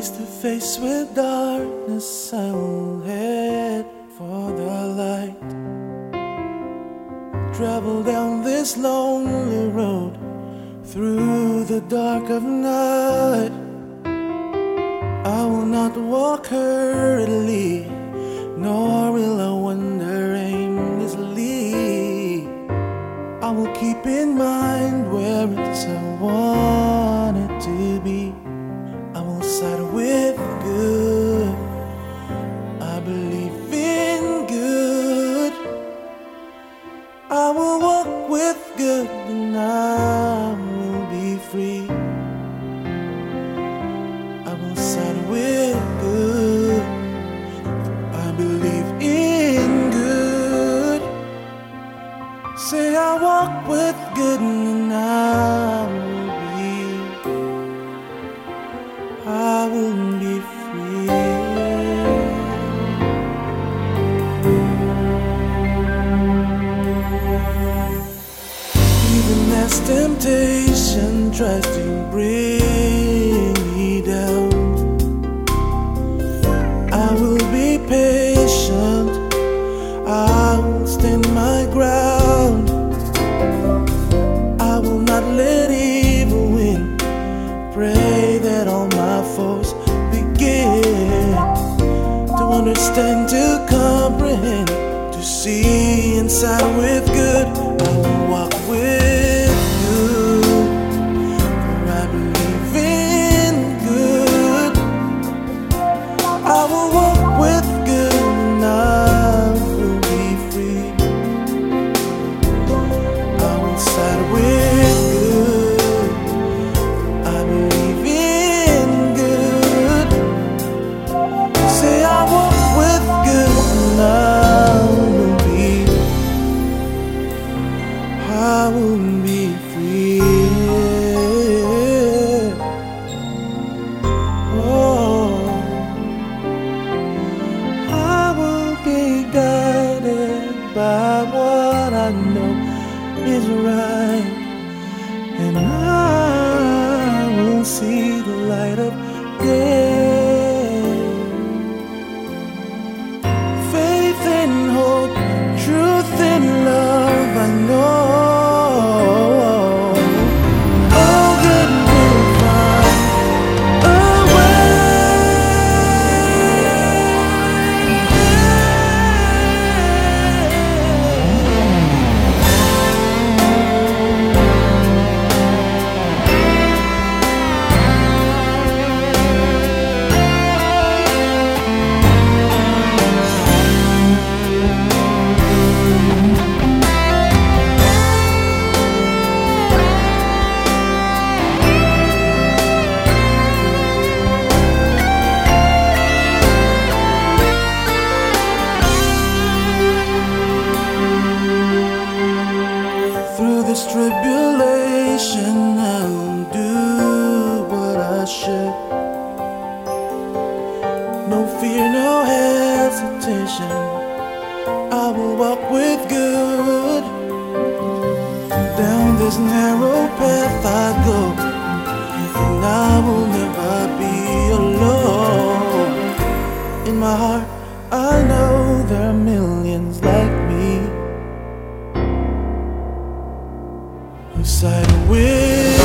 Face to face with darkness, I will head for the light. Travel down this lonely road through the dark of night. I will not walk hurriedly, nor will I wander aimlessly. I will keep in mind where it is I want it to be. Good and I will be. I will be free. Even as temptation tries to bring understand, to comprehend, to see inside with is right, this tribulation, I'll do what I should. No fear, no hesitation. I will walk with good. Down this narrow path I go, and I will never be alone. In my heart, side with